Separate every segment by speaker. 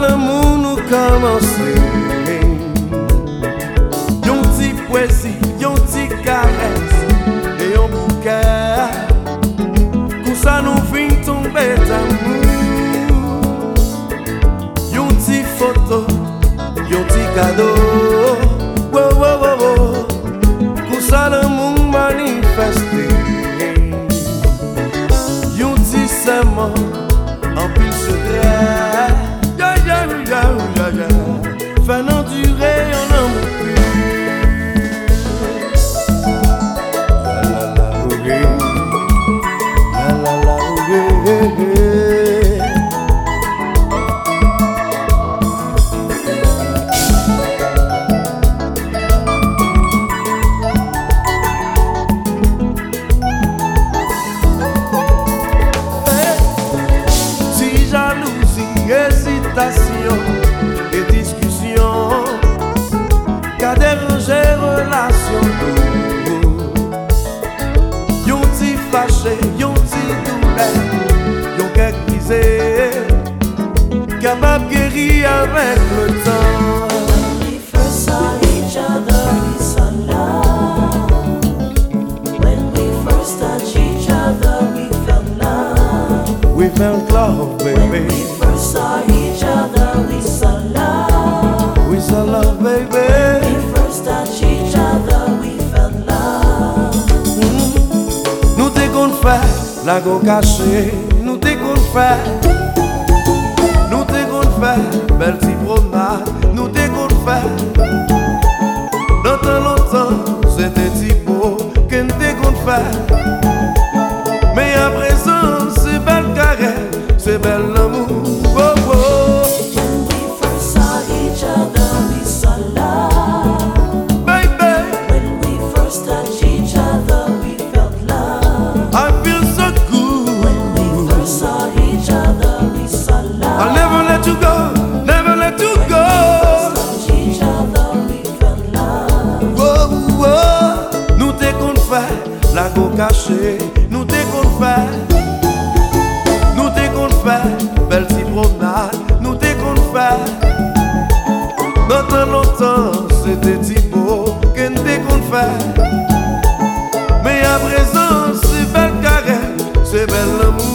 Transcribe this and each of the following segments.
Speaker 1: l'amour nous commencer Yon petit poésie, yon petit caresse Et yon bouquet Pour ça nous fin tomber d'amour Yon petit photo, yon petit cadeau et discussion. Qu'a dérangé relation nous Yon ti fâché, yon ti douleur Yon kek brisé Capable guéri avec le temps?
Speaker 2: When we first saw each
Speaker 1: Sa go kache, nou te kon fè Nou te kon fè, bel ti go kache Nou te kon fè Nou te kon fè, bel ti promenade Nou te kon fè Lontan, lontan, se te ti beau te kon fè Me a prezan, se bel kare Se bel amou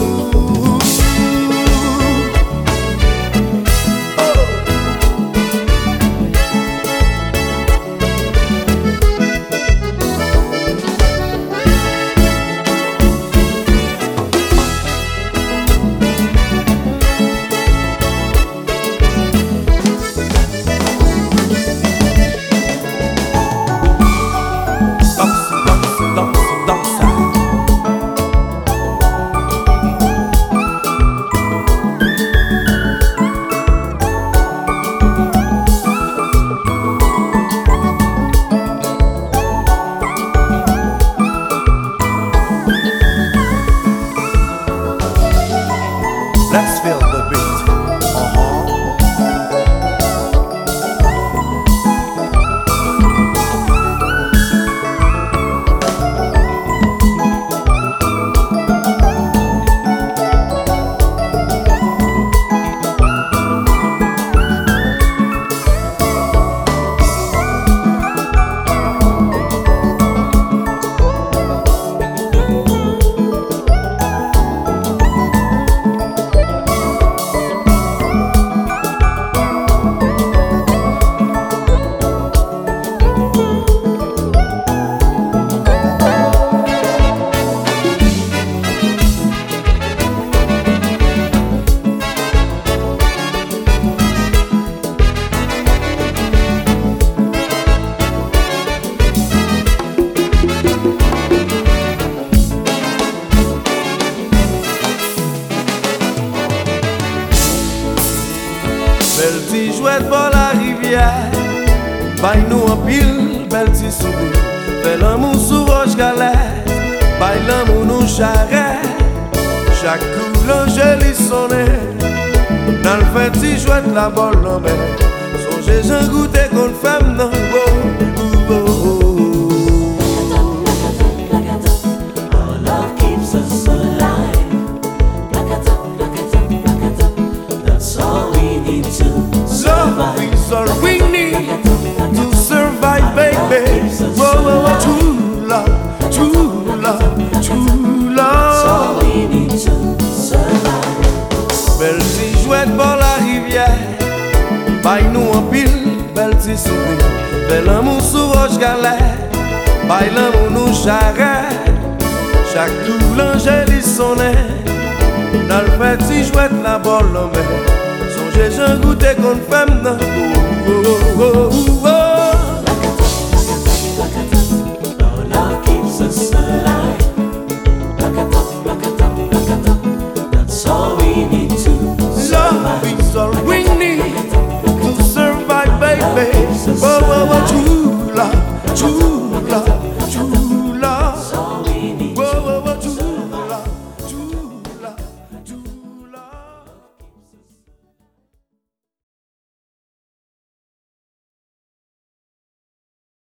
Speaker 1: Bel ti jwet bo la rivye Bay nou an pil Bel ti soube. Bel an moun sou roche gale Bay lan moun nou chare Chakou l'anjeli sone Nan fè ti jwet la bol nan bè Sonje jen goute kon fèm nan go Songez j'en goûté qu'on femme nan Oh,